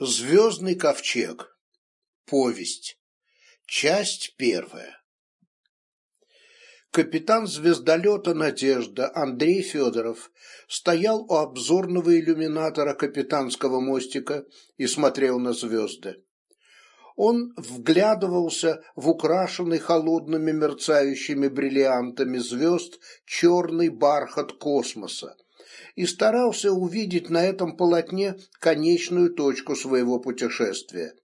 Звездный ковчег. Повесть. Часть первая. Капитан звездолета «Надежда» Андрей Федоров стоял у обзорного иллюминатора капитанского мостика и смотрел на звезды. Он вглядывался в украшенный холодными мерцающими бриллиантами звезд черный бархат космоса, и старался увидеть на этом полотне конечную точку своего путешествия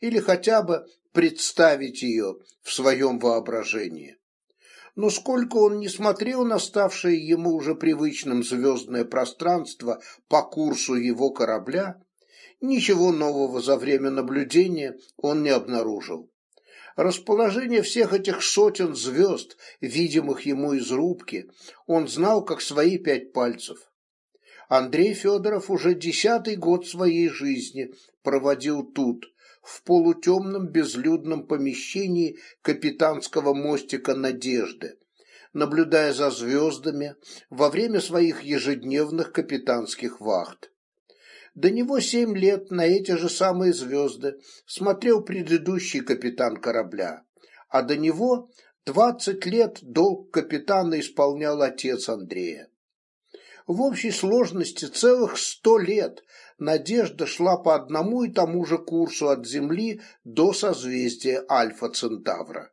или хотя бы представить ее в своем воображении. Но сколько он не смотрел на ставшее ему уже привычным звездное пространство по курсу его корабля, ничего нового за время наблюдения он не обнаружил. Расположение всех этих сотен звезд, видимых ему из рубки, он знал как свои пять пальцев. Андрей Федоров уже десятый год своей жизни проводил тут, в полутемном безлюдном помещении капитанского мостика «Надежды», наблюдая за звездами во время своих ежедневных капитанских вахт. До него семь лет на эти же самые звезды смотрел предыдущий капитан корабля, а до него двадцать лет долг капитана исполнял отец Андрея. В общей сложности целых сто лет Надежда шла по одному и тому же курсу от Земли до созвездия Альфа Центавра.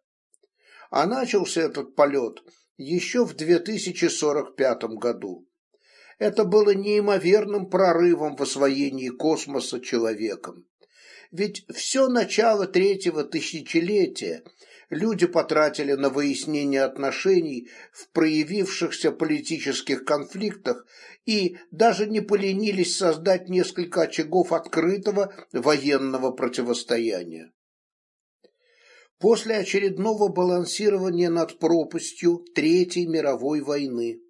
А начался этот полет еще в 2045 году. Это было неимоверным прорывом в освоении космоса человеком. Ведь все начало третьего тысячелетия люди потратили на выяснение отношений в проявившихся политических конфликтах и даже не поленились создать несколько очагов открытого военного противостояния. После очередного балансирования над пропастью Третьей мировой войны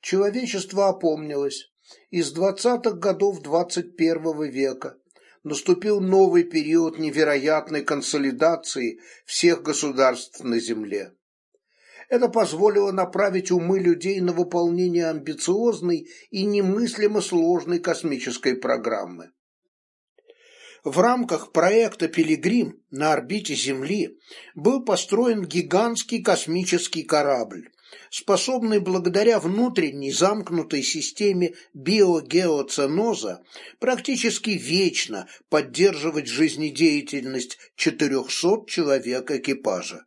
человечество опомнилось. Из двадцатых годов двадцать первого века наступил новый период невероятной консолидации всех государств на Земле. Это позволило направить умы людей на выполнение амбициозной и немыслимо сложной космической программы. В рамках проекта «Пилигрим» на орбите Земли был построен гигантский космический корабль, способный благодаря внутренней замкнутой системе биогеоценоза практически вечно поддерживать жизнедеятельность 400 человек экипажа.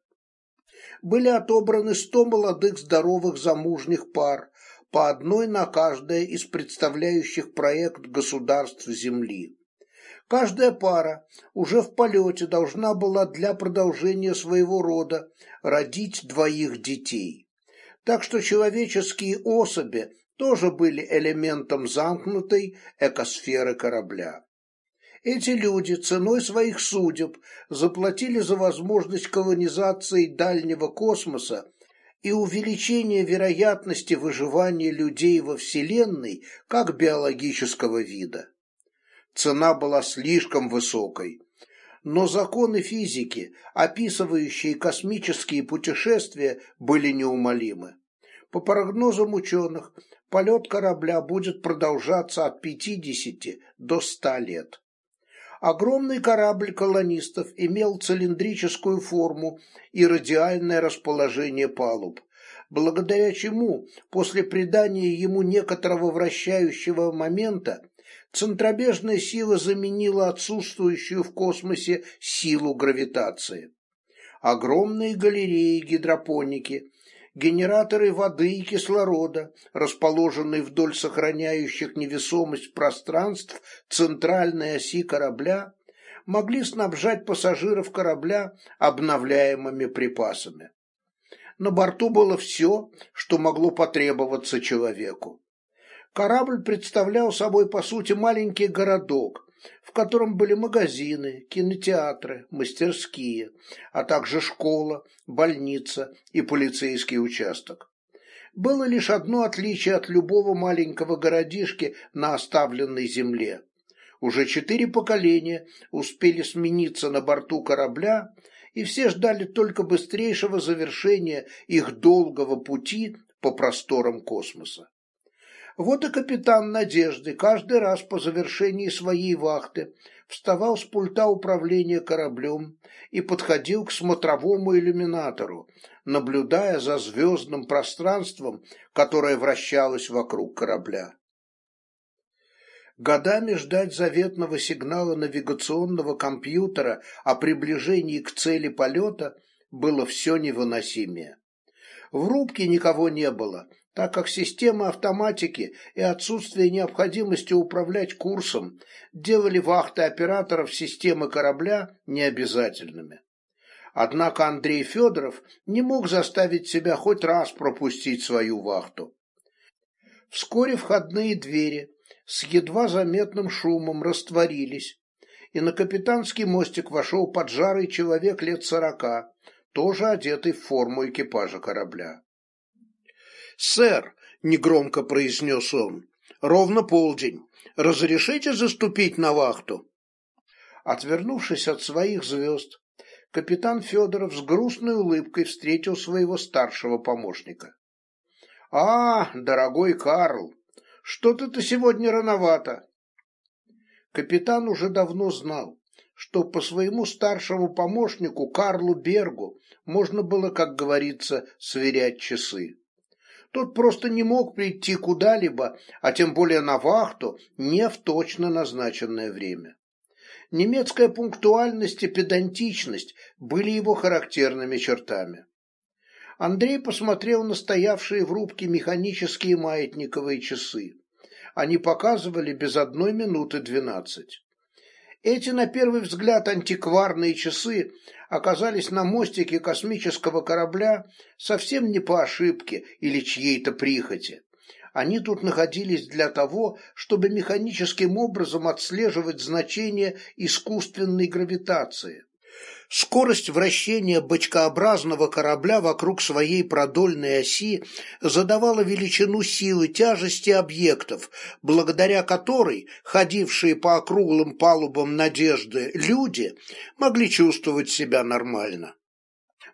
Были отобраны 100 молодых здоровых замужних пар, по одной на каждое из представляющих проект государств Земли. Каждая пара уже в полете должна была для продолжения своего рода родить двоих детей так что человеческие особи тоже были элементом замкнутой экосферы корабля. Эти люди ценой своих судеб заплатили за возможность колонизации дальнего космоса и увеличение вероятности выживания людей во Вселенной как биологического вида. Цена была слишком высокой, но законы физики, описывающие космические путешествия, были неумолимы. По прогнозам ученых, полет корабля будет продолжаться от 50 до 100 лет. Огромный корабль колонистов имел цилиндрическую форму и радиальное расположение палуб, благодаря чему после придания ему некоторого вращающего момента центробежная сила заменила отсутствующую в космосе силу гравитации. Огромные галереи гидропоники, генераторы воды и кислорода, расположенные вдоль сохраняющих невесомость пространств центральной оси корабля, могли снабжать пассажиров корабля обновляемыми припасами. На борту было все, что могло потребоваться человеку. Корабль представлял собой, по сути, маленький городок, в котором были магазины, кинотеатры, мастерские, а также школа, больница и полицейский участок. Было лишь одно отличие от любого маленького городишки на оставленной земле. Уже четыре поколения успели смениться на борту корабля, и все ждали только быстрейшего завершения их долгого пути по просторам космоса. Вот и капитан Надежды каждый раз по завершении своей вахты вставал с пульта управления кораблем и подходил к смотровому иллюминатору, наблюдая за звездным пространством, которое вращалось вокруг корабля. Годами ждать заветного сигнала навигационного компьютера о приближении к цели полета было все невыносимее. В рубке никого не было, так как система автоматики и отсутствие необходимости управлять курсом делали вахты операторов системы корабля необязательными. Однако Андрей Федоров не мог заставить себя хоть раз пропустить свою вахту. Вскоре входные двери с едва заметным шумом растворились, и на капитанский мостик вошел поджарый человек лет сорока, тоже одетый в форму экипажа корабля. «Сэр», — негромко произнес он, — «ровно полдень. Разрешите заступить на вахту?» Отвернувшись от своих звезд, капитан Федоров с грустной улыбкой встретил своего старшего помощника. «А, дорогой Карл, что-то ты сегодня рановато». Капитан уже давно знал, что по своему старшему помощнику Карлу Бергу можно было, как говорится, сверять часы. Тот просто не мог прийти куда-либо, а тем более на вахту, не в точно назначенное время. Немецкая пунктуальность и педантичность были его характерными чертами. Андрей посмотрел на стоявшие в рубке механические маятниковые часы. Они показывали без одной минуты двенадцать. Эти, на первый взгляд, антикварные часы оказались на мостике космического корабля совсем не по ошибке или чьей-то прихоти. Они тут находились для того, чтобы механическим образом отслеживать значение искусственной гравитации. Скорость вращения бочкообразного корабля вокруг своей продольной оси задавала величину силы тяжести объектов, благодаря которой ходившие по округлым палубам надежды люди могли чувствовать себя нормально.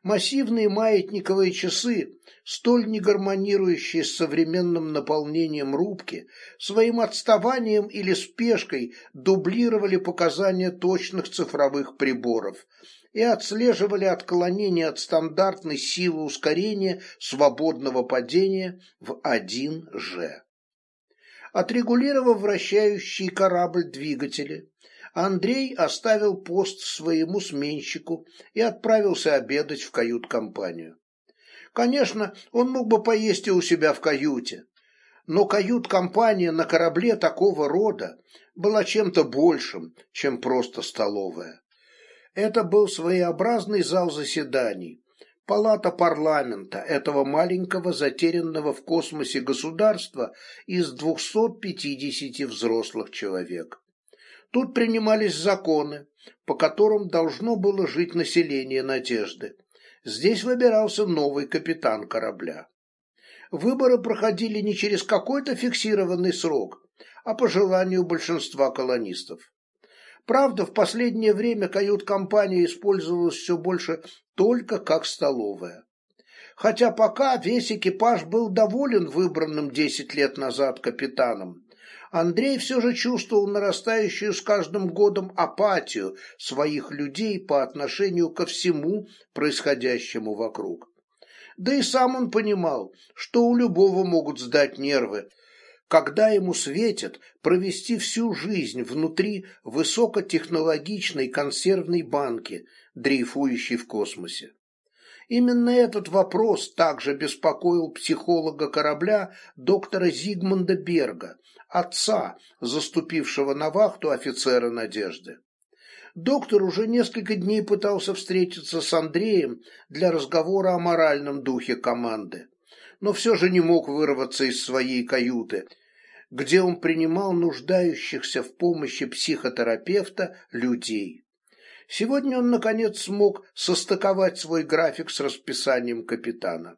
Массивные маятниковые часы, столь не гармонирующие с современным наполнением рубки, своим отставанием или спешкой дублировали показания точных цифровых приборов – и отслеживали отклонение от стандартной силы ускорения свободного падения в 1G. Отрегулировав вращающий корабль двигатели, Андрей оставил пост своему сменщику и отправился обедать в кают-компанию. Конечно, он мог бы поесть и у себя в каюте, но кают-компания на корабле такого рода была чем-то большим, чем просто столовая. Это был своеобразный зал заседаний, палата парламента этого маленького затерянного в космосе государства из 250 взрослых человек. Тут принимались законы, по которым должно было жить население Надежды. Здесь выбирался новый капитан корабля. Выборы проходили не через какой-то фиксированный срок, а по желанию большинства колонистов. Правда, в последнее время кают-компания использовалась все больше только как столовая. Хотя пока весь экипаж был доволен выбранным десять лет назад капитаном, Андрей все же чувствовал нарастающую с каждым годом апатию своих людей по отношению ко всему происходящему вокруг. Да и сам он понимал, что у любого могут сдать нервы, когда ему светит провести всю жизнь внутри высокотехнологичной консервной банки, дрейфующей в космосе. Именно этот вопрос также беспокоил психолога корабля доктора Зигмунда Берга, отца, заступившего на вахту офицера «Надежды». Доктор уже несколько дней пытался встретиться с Андреем для разговора о моральном духе команды но все же не мог вырваться из своей каюты, где он принимал нуждающихся в помощи психотерапевта людей. Сегодня он, наконец, смог состыковать свой график с расписанием капитана.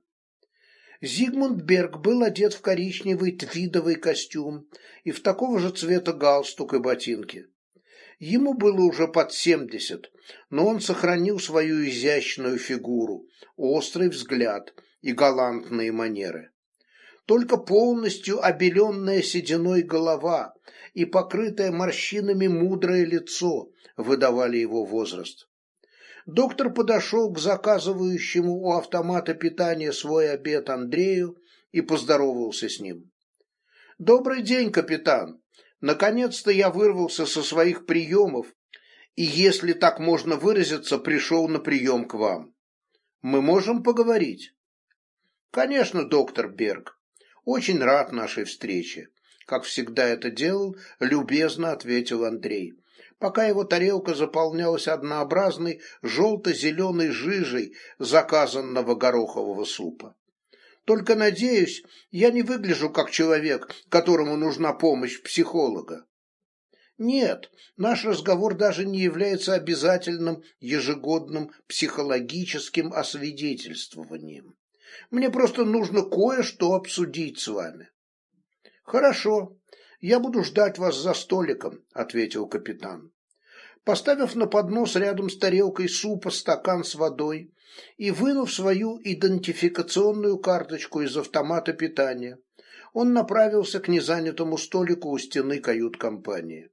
Зигмунд Берг был одет в коричневый твидовый костюм и в такого же цвета галстук и ботинки. Ему было уже под семьдесят, но он сохранил свою изящную фигуру, острый взгляд и галантные манеры. только полностью обеленная сединой голова и покрытое морщинами мудрое лицо выдавали его возраст. Доктор подошел к заказывающему у автомата питания свой обед Андрею и поздоровался с ним. «Добрый день, капитан. Наконец-то я вырвался со своих приемов и, если так можно выразиться, пришел на прием к вам. Мы можем поговорить?» «Конечно, доктор Берг. Очень рад нашей встрече. Как всегда это делал, любезно ответил Андрей пока его тарелка заполнялась однообразной желто-зеленой жижей заказанного горохового супа. Только, надеюсь, я не выгляжу как человек, которому нужна помощь психолога. Нет, наш разговор даже не является обязательным ежегодным психологическим освидетельствованием. Мне просто нужно кое-что обсудить с вами. Хорошо, я буду ждать вас за столиком, ответил капитан. Поставив на поднос рядом с тарелкой супа стакан с водой и вынув свою идентификационную карточку из автомата питания, он направился к незанятому столику у стены кают-компании.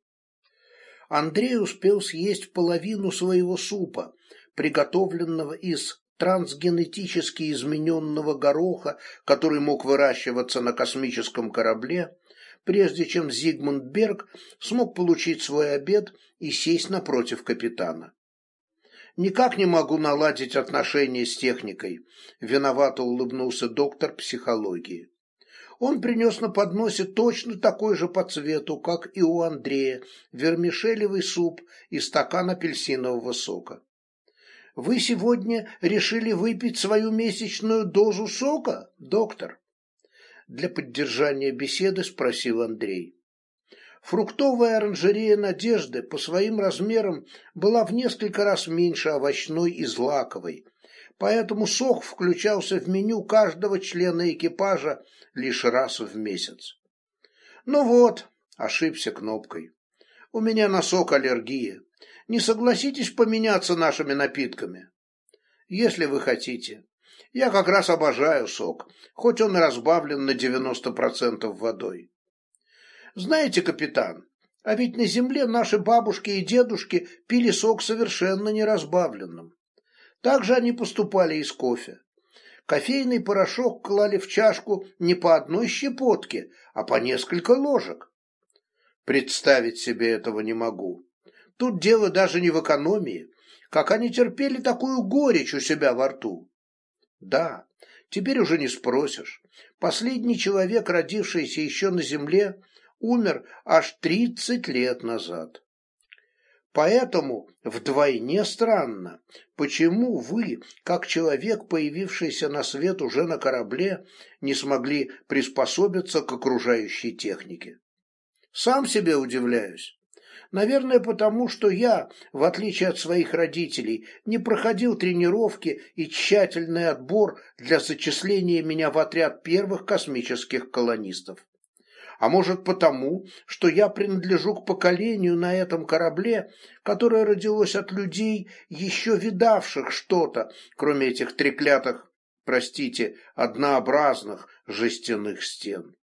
Андрей успел съесть половину своего супа, приготовленного из трансгенетически измененного гороха, который мог выращиваться на космическом корабле, прежде чем Зигмунд Берг смог получить свой обед и сесть напротив капитана. «Никак не могу наладить отношения с техникой», – виновато улыбнулся доктор психологии. Он принес на подносе точно такой же по цвету, как и у Андрея, вермишелевый суп и стакан апельсинового сока. «Вы сегодня решили выпить свою месячную дозу сока, доктор?» для поддержания беседы спросил Андрей. Фруктовая оранжерея «Надежды» по своим размерам была в несколько раз меньше овощной и злаковой, поэтому сок включался в меню каждого члена экипажа лишь раз в месяц. Ну вот, ошибся кнопкой. У меня на сок аллергия. Не согласитесь поменяться нашими напитками? Если вы хотите. Я как раз обожаю сок, хоть он и разбавлен на 90% водой. Знаете, капитан, а ведь на земле наши бабушки и дедушки пили сок совершенно неразбавленным. Так же они поступали и с кофе. Кофейный порошок клали в чашку не по одной щепотке, а по несколько ложек. Представить себе этого не могу. Тут дело даже не в экономии. Как они терпели такую горечь у себя во рту. Да, теперь уже не спросишь. Последний человек, родившийся еще на земле, умер аж тридцать лет назад. Поэтому вдвойне странно, почему вы, как человек, появившийся на свет уже на корабле, не смогли приспособиться к окружающей технике. Сам себе удивляюсь. Наверное, потому что я, в отличие от своих родителей, не проходил тренировки и тщательный отбор для зачисления меня в отряд первых космических колонистов. А может потому, что я принадлежу к поколению на этом корабле, которое родилось от людей, еще видавших что-то, кроме этих треклятых, простите, однообразных жестяных стен.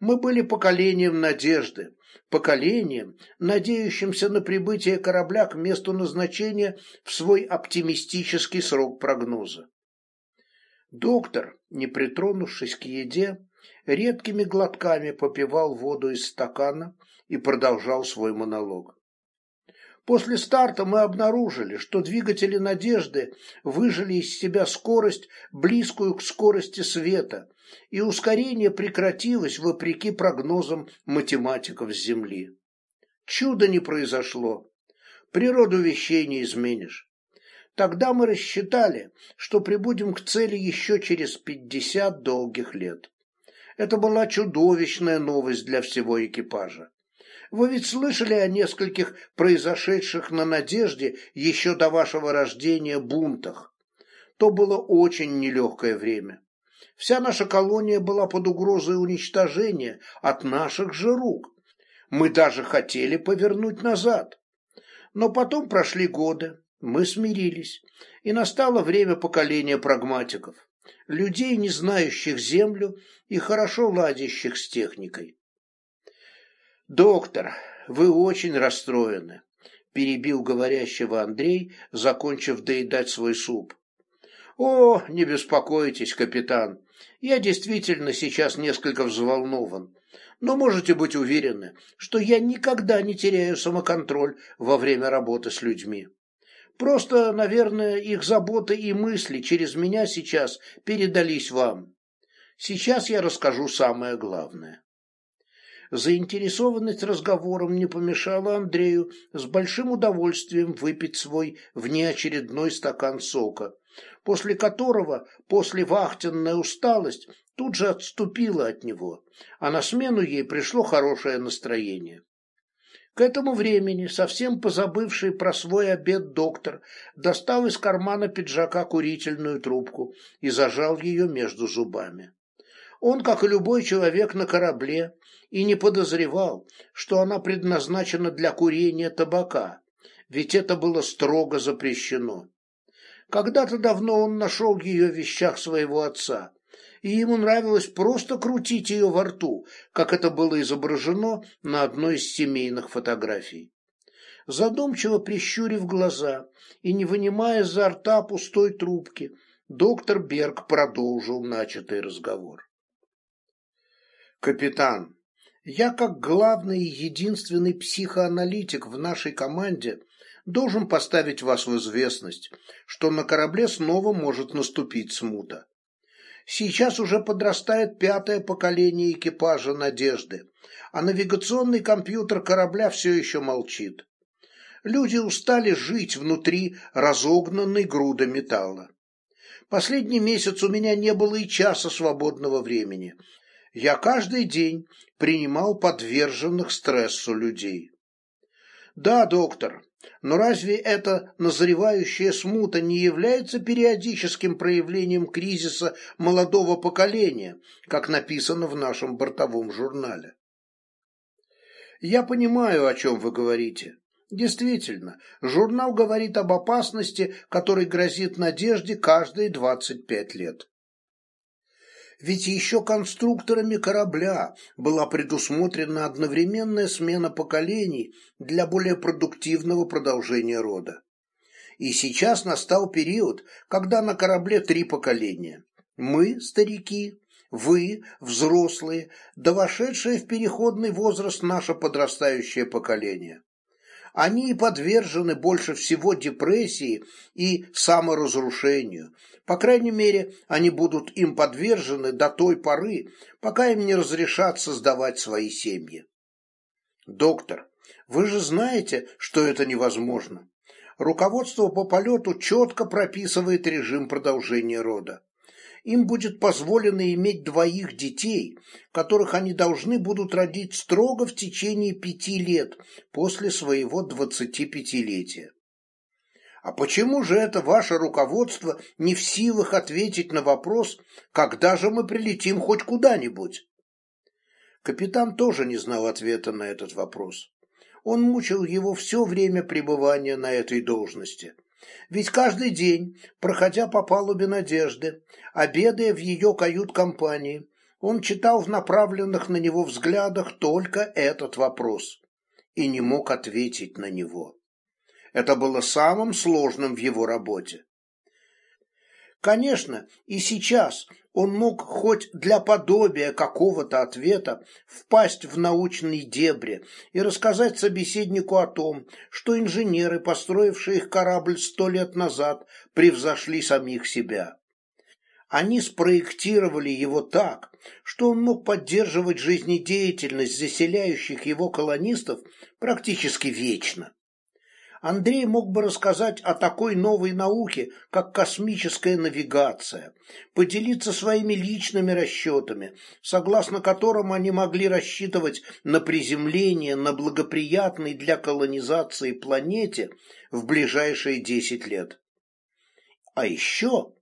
Мы были поколением надежды, поколением, надеющимся на прибытие корабля к месту назначения в свой оптимистический срок прогноза. Доктор, не притронувшись к еде, редкими глотками попивал воду из стакана и продолжал свой монолог. После старта мы обнаружили, что двигатели «Надежды» выжили из себя скорость, близкую к скорости света, и ускорение прекратилось вопреки прогнозам математиков с Земли. Чудо не произошло. Природу вещей не изменишь. Тогда мы рассчитали, что прибудем к цели еще через пятьдесят долгих лет. Это была чудовищная новость для всего экипажа. Вы ведь слышали о нескольких произошедших на Надежде еще до вашего рождения бунтах. То было очень нелегкое время. Вся наша колония была под угрозой уничтожения от наших же рук. Мы даже хотели повернуть назад. Но потом прошли годы, мы смирились, и настало время поколения прагматиков. людей, не знающих землю и хорошо ладящих с техникой. «Доктор, вы очень расстроены», – перебил говорящего Андрей, закончив доедать свой суп. «О, не беспокойтесь, капитан, я действительно сейчас несколько взволнован, но можете быть уверены, что я никогда не теряю самоконтроль во время работы с людьми. Просто, наверное, их заботы и мысли через меня сейчас передались вам. Сейчас я расскажу самое главное. Заинтересованность разговором не помешала Андрею с большим удовольствием выпить свой внеочередной стакан сока, после которого послевахтенная усталость тут же отступила от него, а на смену ей пришло хорошее настроение. К этому времени, совсем позабывший про свой обед доктор, достал из кармана пиджака курительную трубку и зажал ее между зубами. Он, как и любой человек на корабле, и не подозревал, что она предназначена для курения табака, ведь это было строго запрещено. Когда-то давно он нашел ее в вещах своего отца, и ему нравилось просто крутить ее во рту, как это было изображено на одной из семейных фотографий. Задумчиво прищурив глаза и не вынимая изо рта пустой трубки, доктор Берг продолжил начатый разговор. «Капитан, я как главный и единственный психоаналитик в нашей команде должен поставить вас в известность, что на корабле снова может наступить смута. Сейчас уже подрастает пятое поколение экипажа «Надежды», а навигационный компьютер корабля все еще молчит. Люди устали жить внутри разогнанной груды металла. Последний месяц у меня не было и часа свободного времени, я каждый день принимал подверженных стрессу людей. Да, доктор, но разве эта назревающая смута не является периодическим проявлением кризиса молодого поколения, как написано в нашем бортовом журнале? Я понимаю, о чем вы говорите. Действительно, журнал говорит об опасности, которой грозит надежде каждые 25 лет ведь еще конструкторами корабля была предусмотрена одновременная смена поколений для более продуктивного продолжения рода. И сейчас настал период, когда на корабле три поколения. Мы, старики, вы, взрослые, да вошедшее в переходный возраст наше подрастающее поколение они и подвержены больше всего депрессии и саморазрушению. По крайней мере, они будут им подвержены до той поры, пока им не разрешат создавать свои семьи. Доктор, вы же знаете, что это невозможно. Руководство по полету четко прописывает режим продолжения рода им будет позволено иметь двоих детей, которых они должны будут родить строго в течение пяти лет после своего двадцатипятилетия. А почему же это ваше руководство не в силах ответить на вопрос, когда же мы прилетим хоть куда-нибудь? Капитан тоже не знал ответа на этот вопрос. Он мучил его все время пребывания на этой должности. Ведь каждый день, проходя по палубе Надежды, обедая в ее кают-компании, он читал в направленных на него взглядах только этот вопрос и не мог ответить на него. Это было самым сложным в его работе. Конечно, и сейчас он мог хоть для подобия какого-то ответа впасть в научные дебри и рассказать собеседнику о том, что инженеры, построившие их корабль сто лет назад, превзошли самих себя. Они спроектировали его так, что он мог поддерживать жизнедеятельность заселяющих его колонистов практически вечно. Андрей мог бы рассказать о такой новой науке, как космическая навигация, поделиться своими личными расчетами, согласно которым они могли рассчитывать на приземление на благоприятной для колонизации планете в ближайшие 10 лет. А еще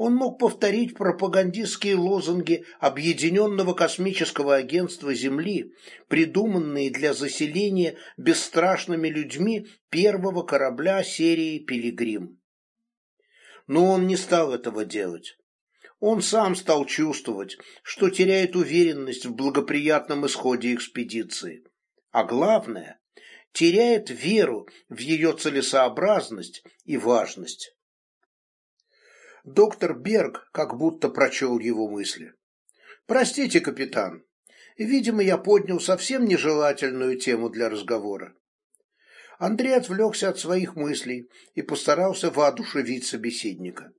он мог повторить пропагандистские лозунги Объединенного космического агентства Земли, придуманные для заселения бесстрашными людьми первого корабля серии «Пилигрим». Но он не стал этого делать. Он сам стал чувствовать, что теряет уверенность в благоприятном исходе экспедиции. А главное, теряет веру в ее целесообразность и важность. Доктор Берг как будто прочел его мысли. «Простите, капитан, видимо, я поднял совсем нежелательную тему для разговора». Андрей отвлекся от своих мыслей и постарался воодушевить собеседника.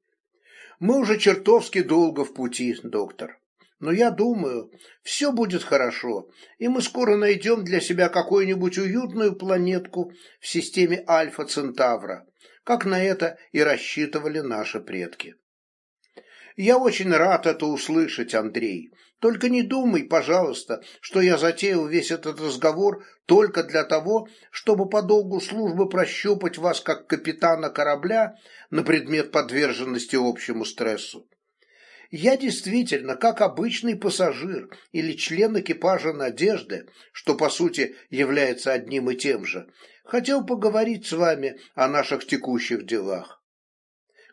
Мы уже чертовски долго в пути, доктор. Но я думаю, все будет хорошо, и мы скоро найдем для себя какую-нибудь уютную планетку в системе Альфа Центавра, как на это и рассчитывали наши предки. Я очень рад это услышать, Андрей. Только не думай, пожалуйста, что я затеял весь этот разговор только для того, чтобы по долгу службы прощупать вас как капитана корабля на предмет подверженности общему стрессу. Я действительно, как обычный пассажир или член экипажа «Надежды», что по сути является одним и тем же, хотел поговорить с вами о наших текущих делах.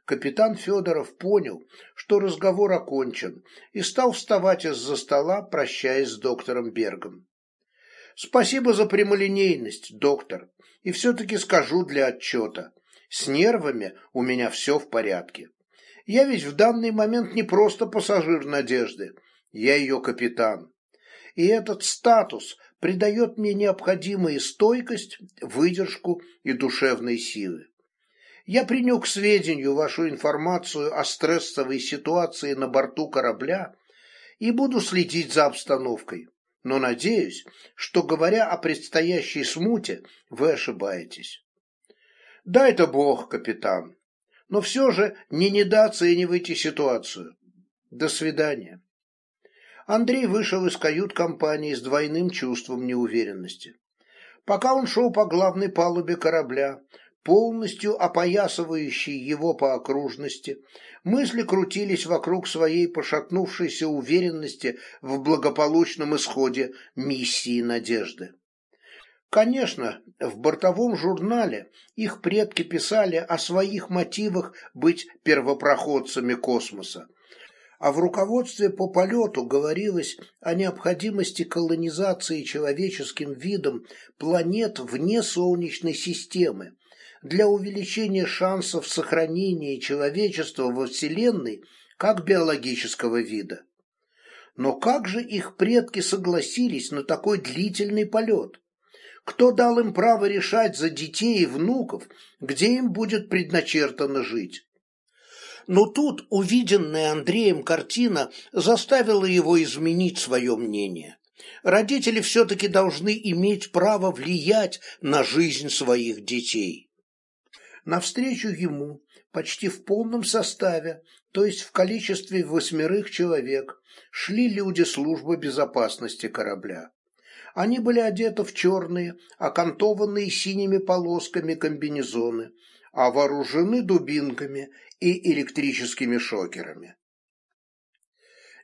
Капитан Федоров понял, что разговор окончен, и стал вставать из-за стола, прощаясь с доктором Бергом. «Спасибо за прямолинейность, доктор, и все-таки скажу для отчета. С нервами у меня все в порядке. Я ведь в данный момент не просто пассажир «Надежды», я ее капитан. И этот статус придает мне необходимую стойкость, выдержку и душевные силы. Я принял к сведению вашу информацию о стрессовой ситуации на борту корабля и буду следить за обстановкой. Но надеюсь, что, говоря о предстоящей смуте, вы ошибаетесь. Да, это Бог, капитан. Но все же не недооценивайте ситуацию. До свидания. Андрей вышел из кают-компании с двойным чувством неуверенности. Пока он шел по главной палубе корабля, полностью опоясывающий его по окружности, мысли крутились вокруг своей пошатнувшейся уверенности в благополучном исходе миссии «Надежды». Конечно, в бортовом журнале их предки писали о своих мотивах быть первопроходцами космоса, а в руководстве по полету говорилось о необходимости колонизации человеческим видом планет вне Солнечной системы, для увеличения шансов сохранения человечества во Вселенной как биологического вида. Но как же их предки согласились на такой длительный полет? Кто дал им право решать за детей и внуков, где им будет предначертано жить? Но тут увиденная Андреем картина заставила его изменить свое мнение. Родители все-таки должны иметь право влиять на жизнь своих детей. Навстречу ему, почти в полном составе, то есть в количестве восьмерых человек, шли люди службы безопасности корабля. Они были одеты в черные, окантованные синими полосками комбинезоны, а вооружены дубинками и электрическими шокерами.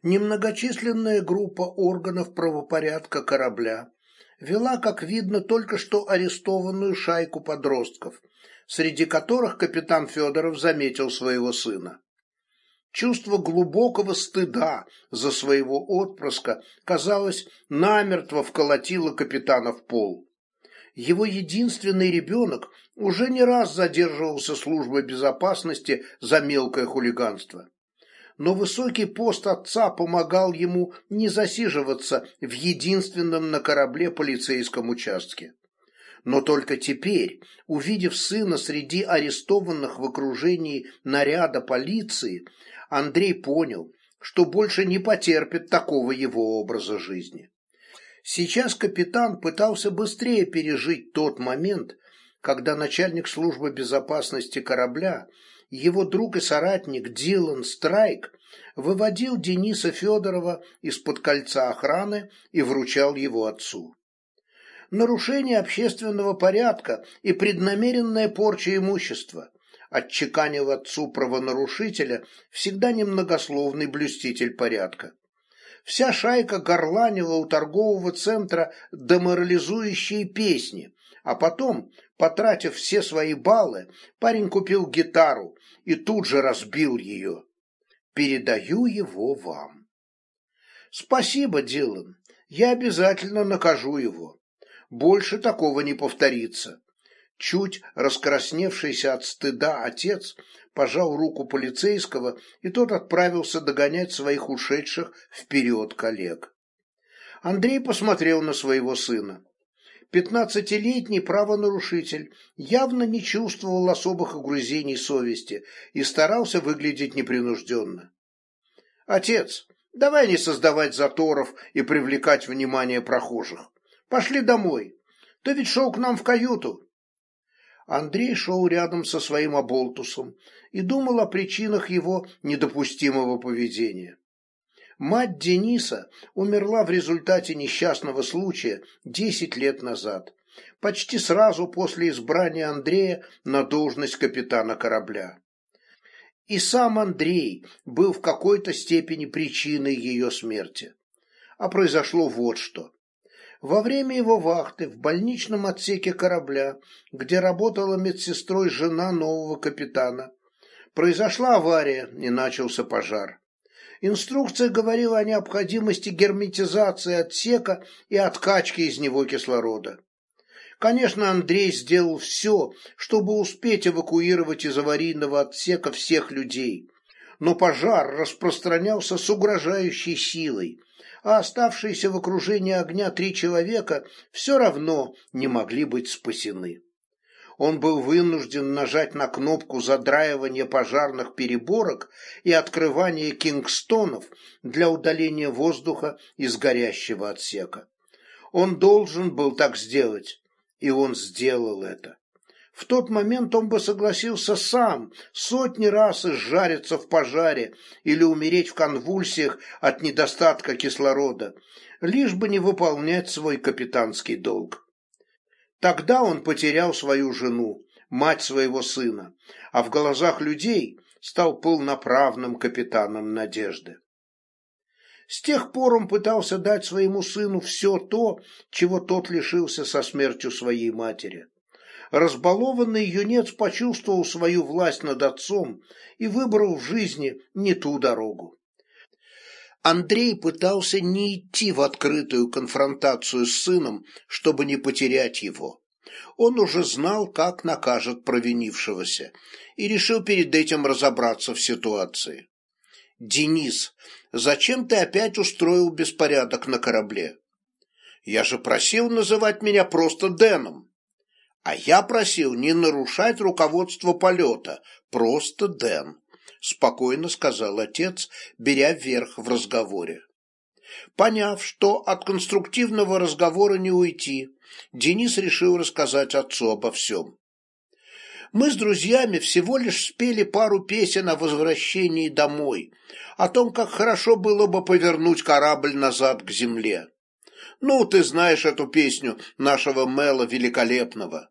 Немногочисленная группа органов правопорядка корабля вела, как видно, только что арестованную шайку подростков – среди которых капитан Федоров заметил своего сына. Чувство глубокого стыда за своего отпрыска, казалось, намертво вколотило капитана в пол. Его единственный ребенок уже не раз задерживался службой безопасности за мелкое хулиганство. Но высокий пост отца помогал ему не засиживаться в единственном на корабле полицейском участке. Но только теперь, увидев сына среди арестованных в окружении наряда полиции, Андрей понял, что больше не потерпит такого его образа жизни. Сейчас капитан пытался быстрее пережить тот момент, когда начальник службы безопасности корабля, его друг и соратник Дилан Страйк, выводил Дениса Федорова из-под кольца охраны и вручал его отцу нарушение общественного порядка и преднамеренная порча имущества, отчеканил отцу правонарушителя всегда немногословный блюститель порядка. Вся шайка горланила у торгового центра деморализующие песни, а потом, потратив все свои баллы, парень купил гитару и тут же разбил ее. Передаю его вам. Спасибо, Дилан. Я обязательно накажу его. Больше такого не повторится. Чуть раскрасневшийся от стыда отец пожал руку полицейского, и тот отправился догонять своих ушедших вперед коллег. Андрей посмотрел на своего сына. Пятнадцатилетний правонарушитель явно не чувствовал особых угрызений совести и старался выглядеть непринужденно. «Отец, давай не создавать заторов и привлекать внимание прохожих. Пошли домой. Ты ведь шел к нам в каюту». Андрей шел рядом со своим оболтусом и думал о причинах его недопустимого поведения. Мать Дениса умерла в результате несчастного случая десять лет назад, почти сразу после избрания Андрея на должность капитана корабля. И сам Андрей был в какой-то степени причиной ее смерти. А произошло вот что. Во время его вахты в больничном отсеке корабля, где работала медсестрой жена нового капитана, произошла авария и начался пожар. Инструкция говорила о необходимости герметизации отсека и откачки из него кислорода. Конечно, Андрей сделал все, чтобы успеть эвакуировать из аварийного отсека всех людей, но пожар распространялся с угрожающей силой, а оставшиеся в окружении огня три человека все равно не могли быть спасены он был вынужден нажать на кнопку задраивания пожарных переборок и открывания кингстонов для удаления воздуха из горящего отсека. Он должен был так сделать, и он сделал это. В тот момент он бы согласился сам сотни раз изжариться в пожаре или умереть в конвульсиях от недостатка кислорода, лишь бы не выполнять свой капитанский долг. Тогда он потерял свою жену, мать своего сына, а в глазах людей стал полноправным капитаном надежды. С тех пор он пытался дать своему сыну все то, чего тот лишился со смертью своей матери. Разбалованный юнец почувствовал свою власть над отцом и выбрал в жизни не ту дорогу. Андрей пытался не идти в открытую конфронтацию с сыном, чтобы не потерять его. Он уже знал, как накажет провинившегося, и решил перед этим разобраться в ситуации. «Денис, зачем ты опять устроил беспорядок на корабле? Я же просил называть меня просто Дэном. А я просил не нарушать руководство полета, просто Дэн спокойно сказал отец, беря вверх в разговоре. Поняв, что от конструктивного разговора не уйти, Денис решил рассказать отцу обо всем. Мы с друзьями всего лишь спели пару песен о возвращении домой, о том, как хорошо было бы повернуть корабль назад к земле. Ну, ты знаешь эту песню нашего Мэла Великолепного.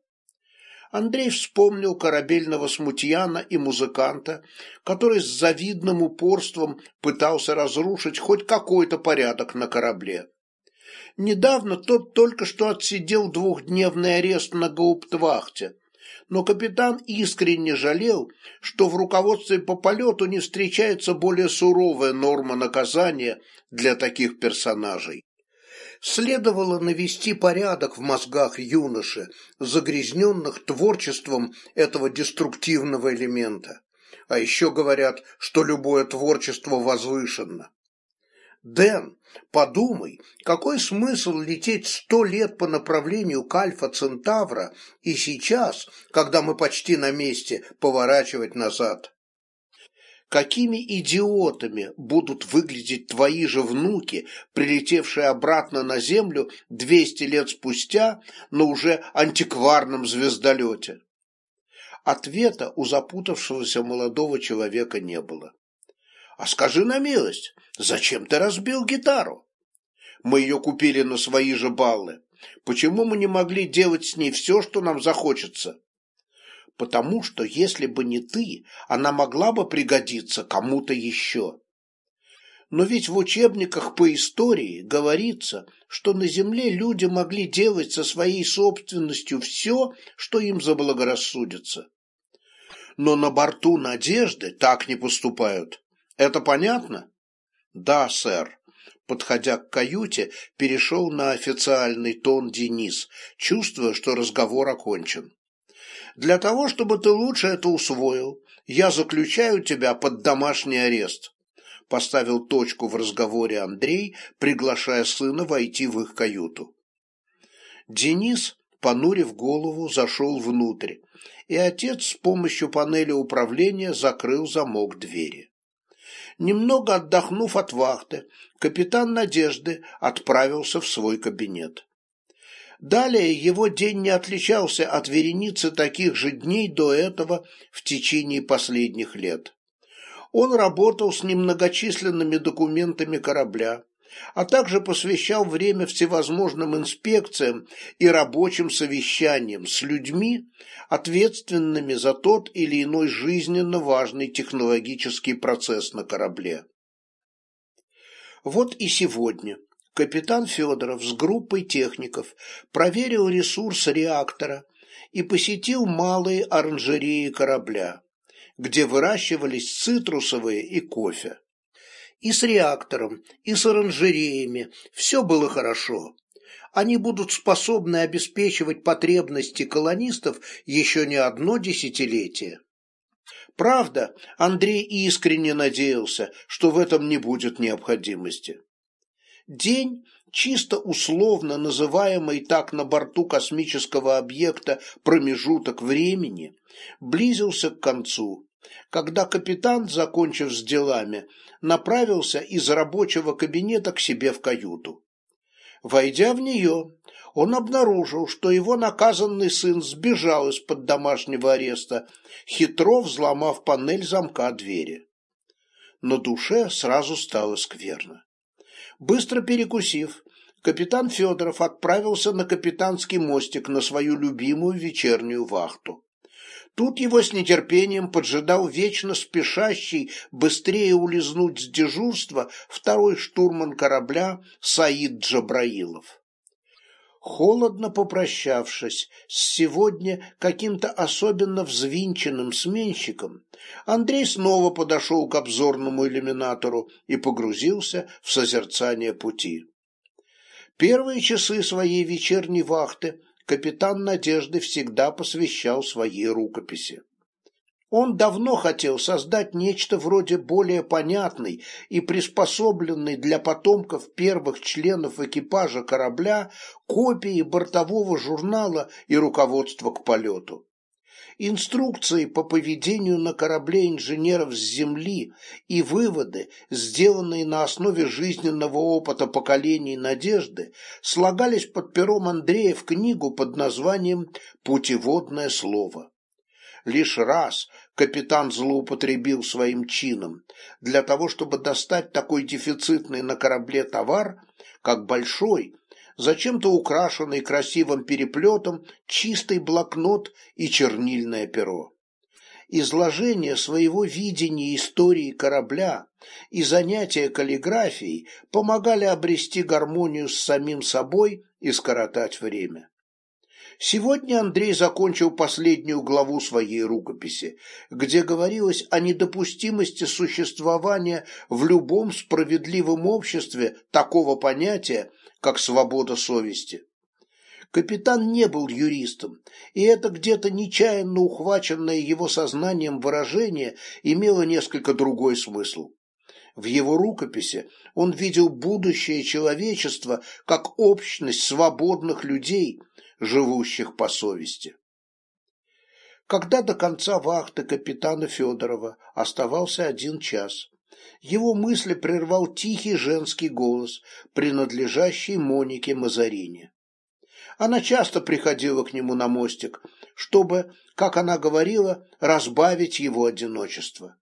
Андрей вспомнил корабельного смутьяна и музыканта, который с завидным упорством пытался разрушить хоть какой-то порядок на корабле. Недавно тот только что отсидел двухдневный арест на гауптвахте, но капитан искренне жалел, что в руководстве по полету не встречается более суровая норма наказания для таких персонажей следовало навести порядок в мозгах юноши, загрязненных творчеством этого деструктивного элемента. А еще говорят, что любое творчество возвышенно. Дэн, подумай, какой смысл лететь сто лет по направлению к Альфа-Центавра и сейчас, когда мы почти на месте, поворачивать назад? Какими идиотами будут выглядеть твои же внуки, прилетевшие обратно на Землю 200 лет спустя на уже антикварном звездолете? Ответа у запутавшегося молодого человека не было. «А скажи на милость, зачем ты разбил гитару? Мы ее купили на свои же баллы. Почему мы не могли делать с ней все, что нам захочется?» Потому что если бы не ты, она могла бы пригодиться кому-то еще. Но ведь в учебниках по истории говорится, что на Земле люди могли делать со своей собственностью все, что им заблагорассудится. Но на борту «Надежды» так не поступают, Это понятно? Да, сэр. Подходя к каюте, перешел на официальный тон Денис, чувствуя, что разговор окончен. Для того, чтобы ты лучше это усвоил, я заключаю тебя под домашний арест. Поставил точку в разговоре Андрей, приглашая сына войти в их каюту. Денис, понурив голову, зашел внутрь, и отец с помощью панели управления закрыл замок двери. Немного отдохнув от вахты, капитан Надежды отправился в свой кабинет. Далее его день не отличался от вереницы таких же дней до этого в течение последних лет. Он работал с немногочисленными документами корабля, а также посвящал время всевозможным инспекциям и рабочим совещаниям с людьми, ответственными за тот или иной жизненно важный технологический процесс на корабле. Вот и сегодня капитан Федоров с группой техников проверил ресурс реактора и посетил малые оранжереи корабля, где выращивались цитрусовые и кофе. И с реактором, и с оранжереями все было хорошо. Они будут способны обеспечивать потребности колонистов еще не одно десятилетие. Правда, Андрей искренне надеялся, что в этом не будет необходимости. День, чисто условно называемый так на борту космического объекта промежуток времени, близился к концу, когда капитан, закончив с делами, направился из рабочего кабинета к себе в каюту. Войдя в нее, он обнаружил, что его наказанный сын сбежал из-под домашнего ареста, хитро взломав панель замка двери. На душе сразу стало скверно. Быстро перекусив, капитан Федоров отправился на капитанский мостик на свою любимую вечернюю вахту. Тут его с нетерпением поджидал вечно спешащий быстрее улизнуть с дежурства второй штурман корабля Саид Джабраилов. Холодно попрощавшись с сегодня каким-то особенно взвинченным сменщиком, Андрей снова подошел к обзорному иллюминатору и погрузился в созерцание пути. Первые часы своей вечерней вахты капитан Надежды всегда посвящал своей рукописи. Он давно хотел создать нечто вроде более понятной и приспособленной для потомков первых членов экипажа корабля копии бортового журнала и руководства к полету. Инструкции по поведению на корабле инженеров с Земли и выводы, сделанные на основе жизненного опыта поколений надежды, слагались под пером Андрея в книгу под названием «Путеводное слово». Лишь раз капитан злоупотребил своим чином для того, чтобы достать такой дефицитный на корабле товар, как большой, зачем-то украшенный красивым переплетом чистый блокнот и чернильное перо. Изложение своего видения истории корабля и занятия каллиграфией помогали обрести гармонию с самим собой и скоротать время. Сегодня Андрей закончил последнюю главу своей рукописи, где говорилось о недопустимости существования в любом справедливом обществе такого понятия, как свобода совести. Капитан не был юристом, и это где-то нечаянно ухваченное его сознанием выражение имело несколько другой смысл. В его рукописи он видел будущее человечества как общность свободных людей, живущих по совести. Когда до конца вахты капитана Федорова оставался один час, его мысли прервал тихий женский голос, принадлежащий Монике Мазарини. Она часто приходила к нему на мостик, чтобы, как она говорила, разбавить его одиночество.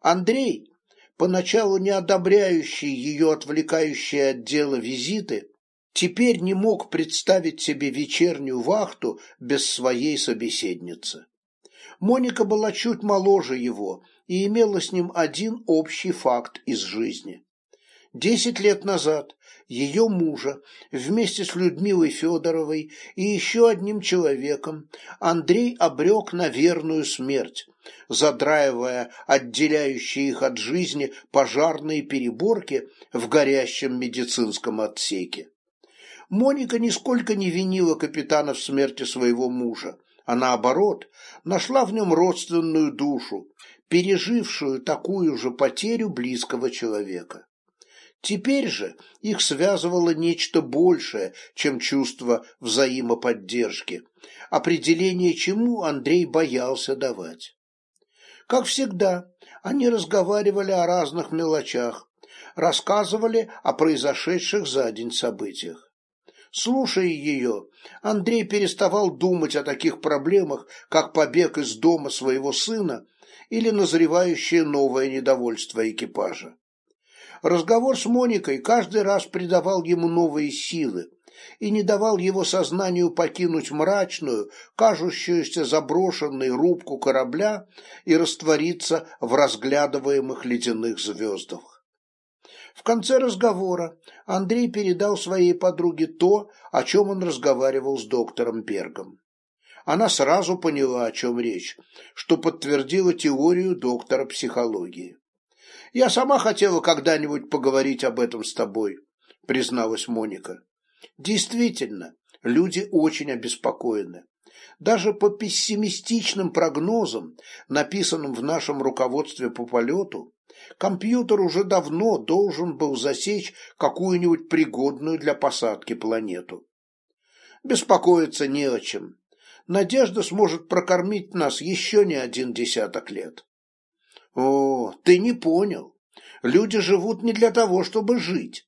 Андрей, поначалу не одобряющий ее отвлекающие от дела визиты, теперь не мог представить себе вечернюю вахту без своей собеседницы. Моника была чуть моложе его и имела с ним один общий факт из жизни. Десять лет назад ее мужа вместе с Людмилой Федоровой и еще одним человеком Андрей обрек на верную смерть, задраивая отделяющие их от жизни пожарные переборки в горящем медицинском отсеке. Моника нисколько не винила капитана в смерти своего мужа, а наоборот, нашла в нем родственную душу, пережившую такую же потерю близкого человека. Теперь же их связывало нечто большее, чем чувство взаимоподдержки, определение чему Андрей боялся давать. Как всегда, они разговаривали о разных мелочах, рассказывали о произошедших за день событиях. Слушая ее, Андрей переставал думать о таких проблемах, как побег из дома своего сына или назревающее новое недовольство экипажа. Разговор с Моникой каждый раз придавал ему новые силы и не давал его сознанию покинуть мрачную, кажущуюся заброшенной рубку корабля и раствориться в разглядываемых ледяных звездах. В конце разговора Андрей передал своей подруге то, о чем он разговаривал с доктором Бергом. Она сразу поняла, о чем речь, что подтвердила теорию доктора психологии. Я сама хотела когда-нибудь поговорить об этом с тобой, призналась Моника. Действительно, люди очень обеспокоены. Даже по пессимистичным прогнозам, написанным в нашем руководстве по полету, компьютер уже давно должен был засечь какую-нибудь пригодную для посадки планету. Беспокоиться не о чем. Надежда сможет прокормить нас еще не один десяток лет. О, ты не понял. Люди живут не для того, чтобы жить.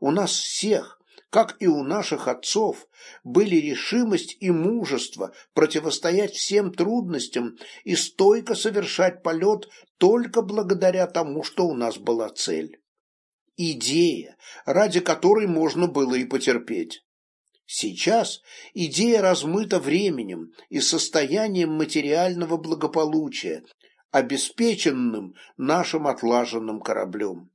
У нас всех, как и у наших отцов, были решимость и мужество противостоять всем трудностям и стойко совершать полет только благодаря тому, что у нас была цель. Идея, ради которой можно было и потерпеть. Сейчас идея размыта временем и состоянием материального благополучия, обеспеченным нашим отлаженным кораблем.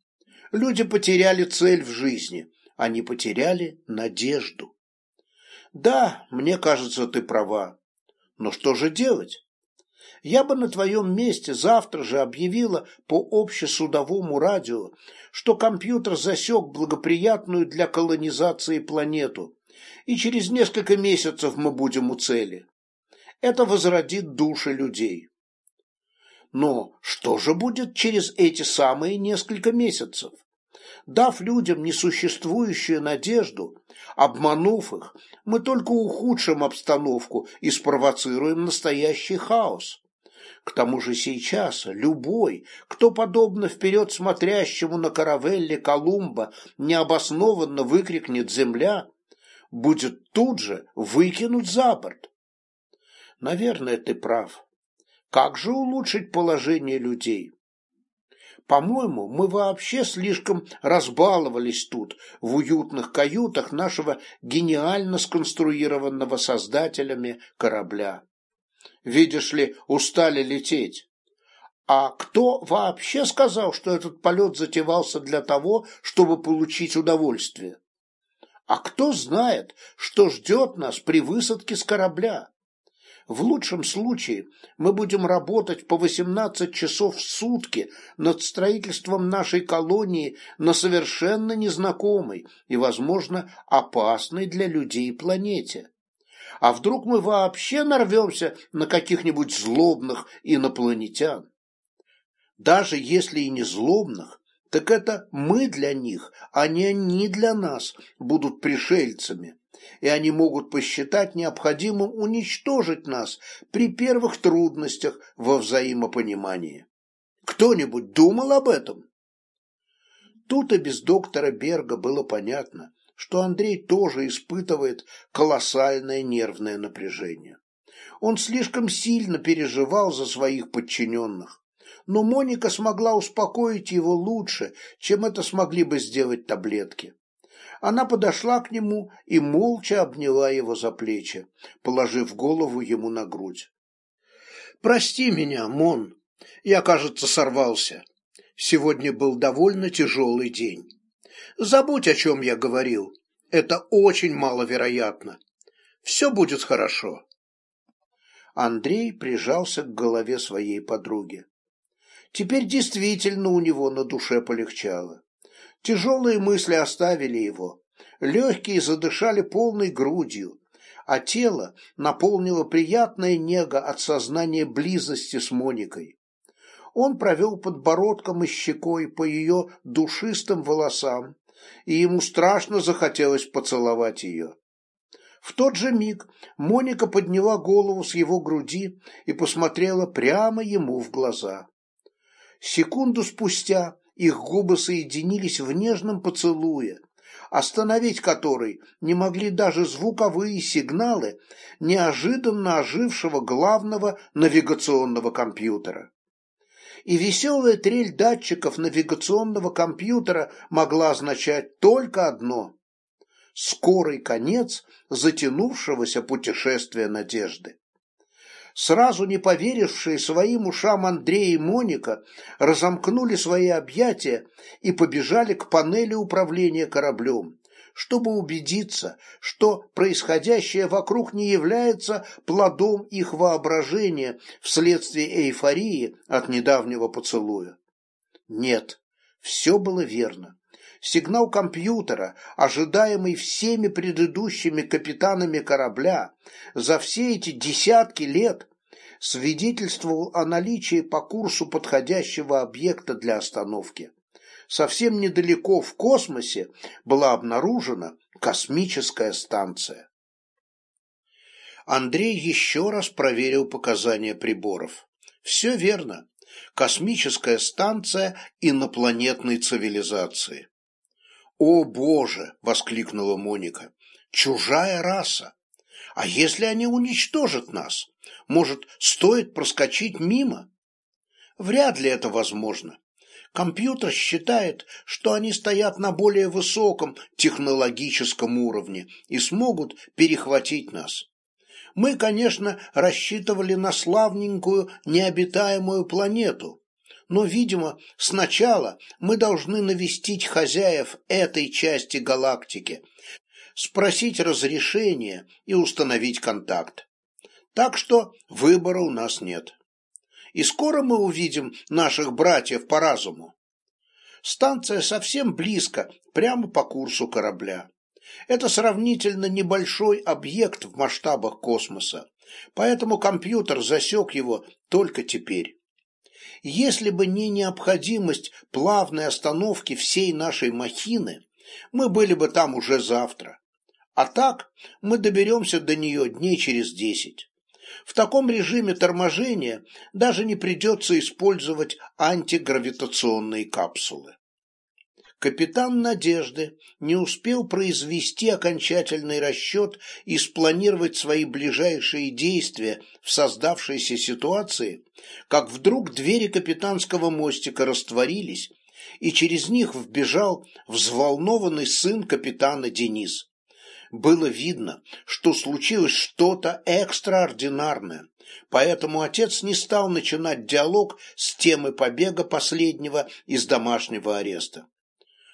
Люди потеряли цель в жизни, они потеряли надежду. Да, мне кажется, ты права. Но что же делать? Я бы на твоем месте завтра же объявила по общесудовому радио, что компьютер засек благоприятную для колонизации планету, и через несколько месяцев мы будем у цели. Это возродит души людей. Но что же будет через эти самые несколько месяцев? Дав людям несуществующую надежду, обманув их, мы только ухудшим обстановку и спровоцируем настоящий хаос. К тому же сейчас любой, кто, подобно вперед смотрящему на каравелле Колумба, необоснованно выкрикнет «Земля!», будет тут же выкинут за борт. Наверное, ты прав. Как же улучшить положение людей? По-моему, мы вообще слишком разбаловались тут, в уютных каютах нашего гениально сконструированного создателями корабля. Видишь ли, устали лететь. А кто вообще сказал, что этот полет затевался для того, чтобы получить удовольствие? А кто знает, что ждет нас при высадке с корабля? В лучшем случае мы будем работать по 18 часов в сутки над строительством нашей колонии на совершенно незнакомой и, возможно, опасной для людей планете. А вдруг мы вообще нарвемся на каких-нибудь злобных инопланетян? Даже если и не злобных, так это мы для них, а не они для нас будут пришельцами и они могут посчитать необходимым уничтожить нас при первых трудностях во взаимопонимании. Кто-нибудь думал об этом? Тут и без доктора Берга было понятно, что Андрей тоже испытывает колоссальное нервное напряжение. Он слишком сильно переживал за своих подчиненных, но Моника смогла успокоить его лучше, чем это смогли бы сделать таблетки. Она подошла к нему и молча обняла его за плечи, положив голову ему на грудь. «Прости меня, Мон, я, кажется, сорвался. Сегодня был довольно тяжелый день. Забудь, о чем я говорил. Это очень маловероятно. Все будет хорошо». Андрей прижался к голове своей подруги. Теперь действительно у него на душе полегчало. Тяжелые мысли оставили его. Легкие задышали полной грудью, а тело наполнило приятная нега от сознания близости с Моникой. Он провел подбородком и щекой по ее душистым волосам, и ему страшно захотелось поцеловать ее. В тот же миг Моника подняла голову с его груди и посмотрела прямо ему в глаза. Секунду спустя их губы соединились в нежном поцелуе, остановить который не могли даже звуковые сигналы неожиданно ожившего главного навигационного компьютера. И веселая трель датчиков навигационного компьютера могла означать только одно – скорый конец затянувшегося путешествия надежды. Сразу не поверившие своим ушам Андрей и Моника разомкнули свои объятия и побежали к панели управления кораблем, чтобы убедиться, что происходящее вокруг не является плодом их воображения вследствие эйфории от недавнего поцелуя. Нет, все было верно. Сигнал компьютера, ожидаемый всеми предыдущими капитанами корабля за все эти десятки лет, свидетельствовал о наличии по курсу подходящего объекта для остановки. Совсем недалеко в космосе была обнаружена космическая станция. Андрей еще раз проверил показания приборов. Все верно. Космическая станция инопланетной цивилизации. «О, Боже!» — воскликнула Моника. «Чужая раса! А если они уничтожат нас? Может, стоит проскочить мимо?» Вряд ли это возможно. Компьютер считает, что они стоят на более высоком технологическом уровне и смогут перехватить нас. Мы, конечно, рассчитывали на славненькую необитаемую планету, но, видимо, сначала мы должны навестить хозяев этой части галактики, спросить разрешения и установить контакт. Так что выбора у нас нет. И скоро мы увидим наших братьев по разуму. Станция совсем близко, прямо по курсу корабля. Это сравнительно небольшой объект в масштабах космоса, поэтому компьютер засек его только теперь. Если бы не необходимость плавной остановки всей нашей махины, мы были бы там уже завтра. А так мы доберемся до нее дней через десять. В таком режиме торможения даже не придется использовать антигравитационные капсулы. Капитан Надежды не успел произвести окончательный расчет и спланировать свои ближайшие действия в создавшейся ситуации, как вдруг двери капитанского мостика растворились, и через них вбежал взволнованный сын капитана Денис. Было видно, что случилось что-то экстраординарное, поэтому отец не стал начинать диалог с темы побега последнего из домашнего ареста.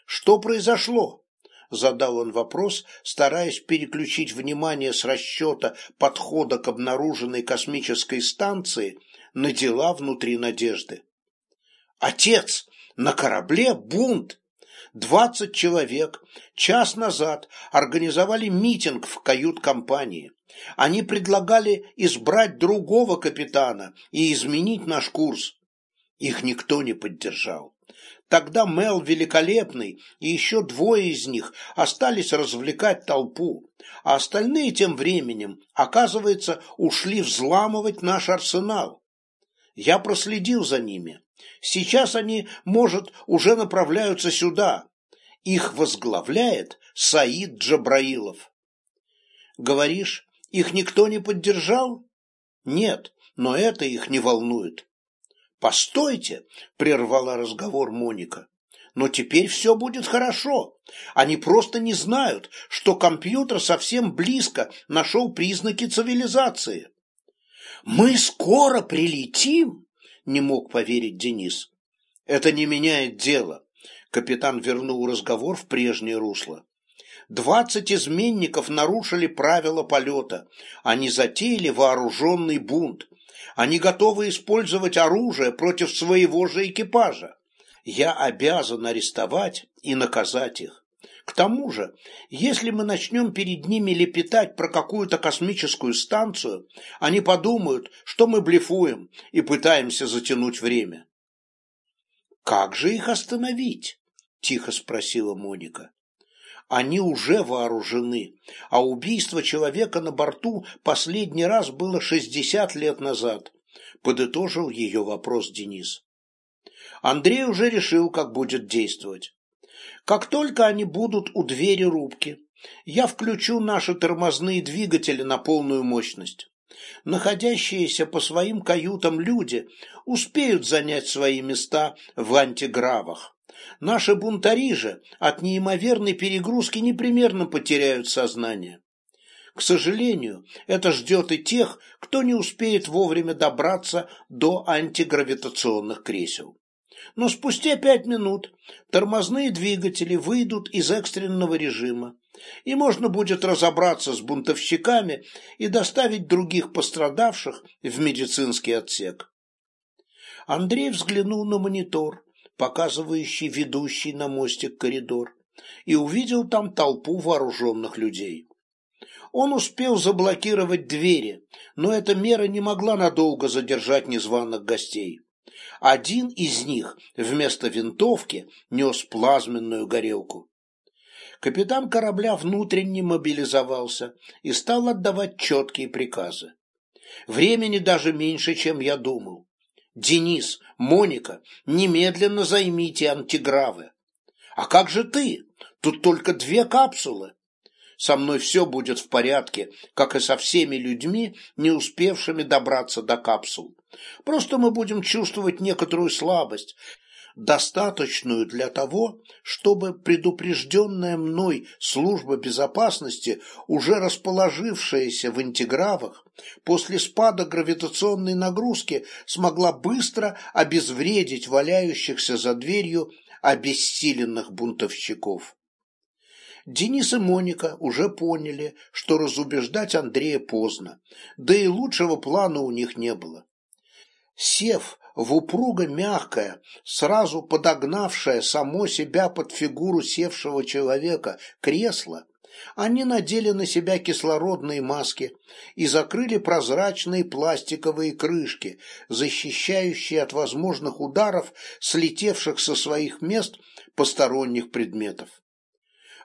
Что произошло? Задал он вопрос, стараясь переключить внимание с расчета подхода к обнаруженной космической станции на дела внутри надежды. Отец, на корабле бунт. Двадцать человек час назад организовали митинг в кают-компании. Они предлагали избрать другого капитана и изменить наш курс. Их никто не поддержал. Тогда Мел Великолепный и еще двое из них остались развлекать толпу, а остальные тем временем, оказывается, ушли взламывать наш арсенал. Я проследил за ними. Сейчас они, может, уже направляются сюда. Их возглавляет Саид Джабраилов. Говоришь, их никто не поддержал? Нет, но это их не волнует. «Постойте!» – прервала разговор Моника. «Но теперь все будет хорошо. Они просто не знают, что компьютер совсем близко нашел признаки цивилизации». «Мы скоро прилетим?» – не мог поверить Денис. «Это не меняет дело», – капитан вернул разговор в прежнее русло. Двадцать изменников нарушили правила полета. Они затеяли вооруженный бунт. Они готовы использовать оружие против своего же экипажа. Я обязан арестовать и наказать их. К тому же, если мы начнем перед ними лепетать про какую-то космическую станцию, они подумают, что мы блефуем и пытаемся затянуть время. «Как же их остановить?» – тихо спросила Моника. Они уже вооружены, а убийство человека на борту последний раз было шестьдесят лет назад, подытожил ее вопрос Денис. Андрей уже решил, как будет действовать. Как только они будут у двери рубки, я включу наши тормозные двигатели на полную мощность. Находящиеся по своим каютам люди успеют занять свои места в антигравах. Наши бунтари же от неимоверной перегрузки непременно потеряют сознание. К сожалению, это ждет и тех, кто не успеет вовремя добраться до антигравитационных кресел. Но спустя пять минут тормозные двигатели выйдут из экстренного режима, и можно будет разобраться с бунтовщиками и доставить других пострадавших в медицинский отсек. Андрей взглянул на монитор, показывающий ведущий на мостик коридор, и увидел там толпу вооруженных людей. Он успел заблокировать двери, но эта мера не могла надолго задержать незваных гостей. Один из них вместо винтовки нес плазменную горелку. Капитан корабля внутренне мобилизовался и стал отдавать четкие приказы. Времени даже меньше, чем я думал. Денис, Моника, немедленно займите антигравы. А как же ты? Тут только две капсулы. Со мной все будет в порядке, как и со всеми людьми, не успевшими добраться до капсул. Просто мы будем чувствовать некоторую слабость, достаточную для того, чтобы предупрежденная мной служба безопасности, уже расположившаяся в антигравах, после спада гравитационной нагрузки смогла быстро обезвредить валяющихся за дверью обессиленных бунтовщиков. Денис и Моника уже поняли, что разубеждать Андрея поздно, да и лучшего плана у них не было. Сев в упруго мягкое, сразу подогнавшее само себя под фигуру севшего человека кресло, они надели на себя кислородные маски и закрыли прозрачные пластиковые крышки, защищающие от возможных ударов слетевших со своих мест посторонних предметов.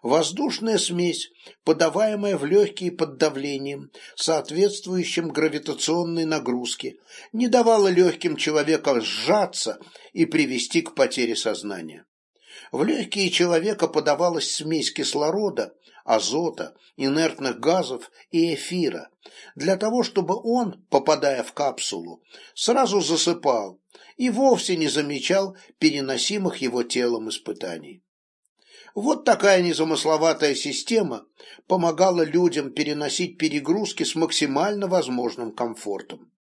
Воздушная смесь, подаваемая в легкие под давлением, соответствующим гравитационной нагрузке, не давала легким человека сжаться и привести к потере сознания. В легкие человека подавалась смесь кислорода, азота, инертных газов и эфира, для того, чтобы он, попадая в капсулу, сразу засыпал и вовсе не замечал переносимых его телом испытаний. Вот такая незамысловатая система помогала людям переносить перегрузки с максимально возможным комфортом.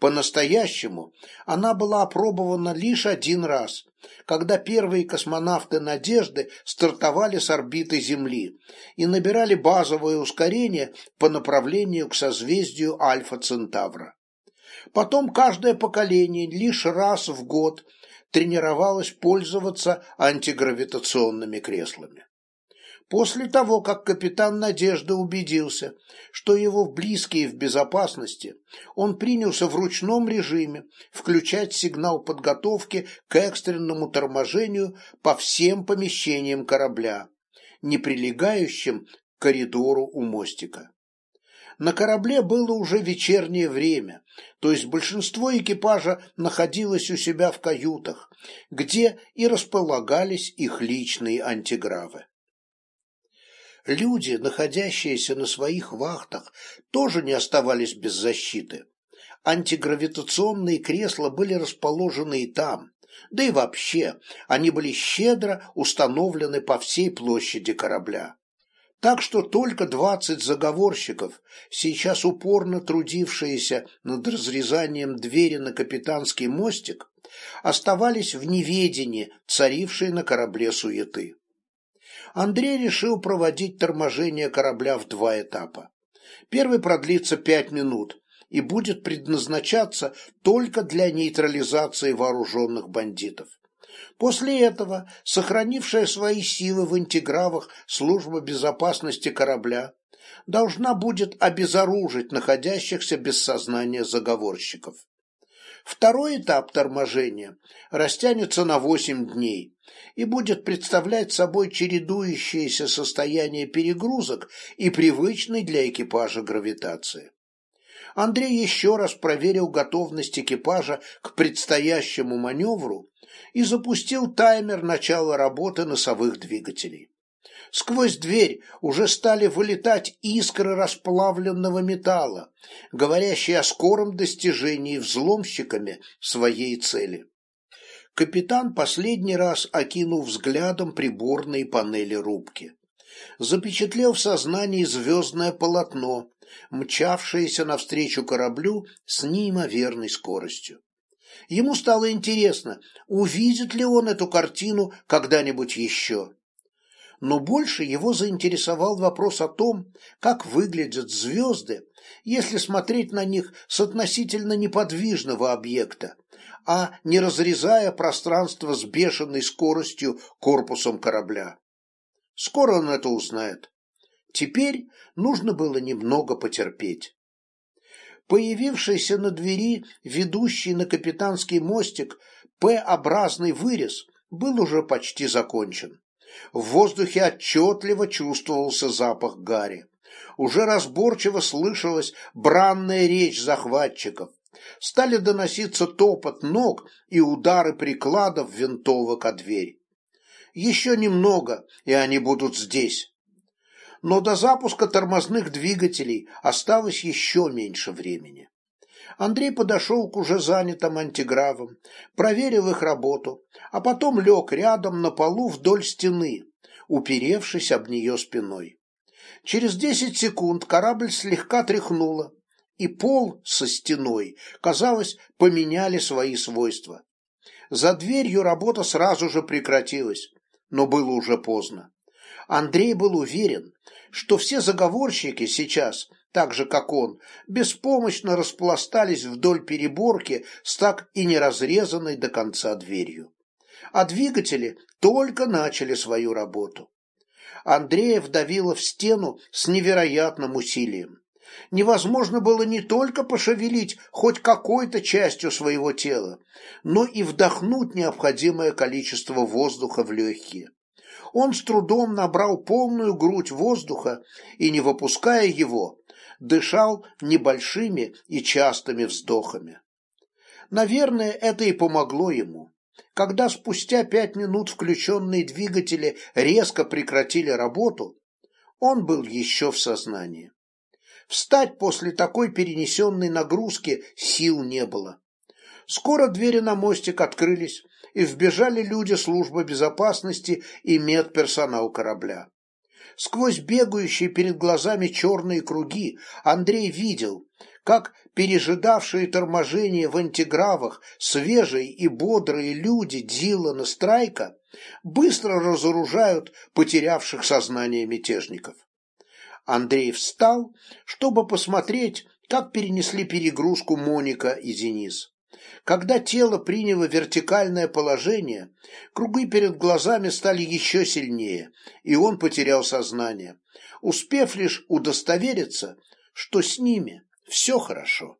По-настоящему она была опробована лишь один раз, когда первые космонавты «Надежды» стартовали с орбиты Земли и набирали базовое ускорение по направлению к созвездию Альфа-Центавра. Потом каждое поколение лишь раз в год – тренировалась пользоваться антигравитационными креслами. После того, как капитан Надежда убедился, что его близкие в безопасности, он принялся в ручном режиме включать сигнал подготовки к экстренному торможению по всем помещениям корабля, не прилегающим к коридору у мостика. На корабле было уже вечернее время, то есть большинство экипажа находилось у себя в каютах, где и располагались их личные антигравы. Люди, находящиеся на своих вахтах, тоже не оставались без защиты. Антигравитационные кресла были расположены и там, да и вообще они были щедро установлены по всей площади корабля. Так что только двадцать заговорщиков, сейчас упорно трудившиеся над разрезанием двери на капитанский мостик, оставались в неведении царившей на корабле суеты. Андрей решил проводить торможение корабля в два этапа. Первый продлится пять минут и будет предназначаться только для нейтрализации вооруженных бандитов. После этого сохранившая свои силы в антигравах служба безопасности корабля должна будет обезоружить находящихся без сознания заговорщиков. Второй этап торможения растянется на 8 дней и будет представлять собой чередующееся состояние перегрузок и привычной для экипажа гравитации. Андрей еще раз проверил готовность экипажа к предстоящему маневру и запустил таймер начала работы носовых двигателей. Сквозь дверь уже стали вылетать искры расплавленного металла, говорящие о скором достижении взломщиками своей цели. Капитан последний раз окинул взглядом приборные панели рубки. Запечатлел в сознании звездное полотно, мчавшееся навстречу кораблю с неимоверной скоростью. Ему стало интересно, увидит ли он эту картину когда-нибудь еще. Но больше его заинтересовал вопрос о том, как выглядят звезды, если смотреть на них с относительно неподвижного объекта, а не разрезая пространство с бешеной скоростью корпусом корабля. Скоро он это узнает. Теперь нужно было немного потерпеть. Появившийся на двери, ведущий на капитанский мостик, П-образный вырез был уже почти закончен. В воздухе отчетливо чувствовался запах гари. Уже разборчиво слышалась бранная речь захватчиков. Стали доноситься топот ног и удары прикладов винтовок о дверь. Еще немного, и они будут здесь но до запуска тормозных двигателей осталось еще меньше времени. Андрей подошел к уже занятым антигравам, проверил их работу, а потом лег рядом на полу вдоль стены, уперевшись об нее спиной. Через десять секунд корабль слегка тряхнуло, и пол со стеной, казалось, поменяли свои свойства. За дверью работа сразу же прекратилась, но было уже поздно. Андрей был уверен, что все заговорщики сейчас, так же как он, беспомощно распластались вдоль переборки с так и не разрезанной до конца дверью. А двигатели только начали свою работу. Андрея вдавило в стену с невероятным усилием. Невозможно было не только пошевелить хоть какой-то частью своего тела, но и вдохнуть необходимое количество воздуха в легкие он с трудом набрал полную грудь воздуха и, не выпуская его, дышал небольшими и частыми вздохами. Наверное, это и помогло ему. Когда спустя пять минут включенные двигатели резко прекратили работу, он был еще в сознании. Встать после такой перенесенной нагрузки сил не было. Скоро двери на мостик открылись, и вбежали люди службы безопасности и медперсонал корабля. Сквозь бегающие перед глазами черные круги Андрей видел, как пережидавшие торможение в антигравах свежие и бодрые люди Дилана Страйка быстро разоружают потерявших сознание мятежников. Андрей встал, чтобы посмотреть, как перенесли перегрузку Моника и Денис. Когда тело приняло вертикальное положение, круги перед глазами стали еще сильнее, и он потерял сознание, успев лишь удостовериться, что с ними все хорошо.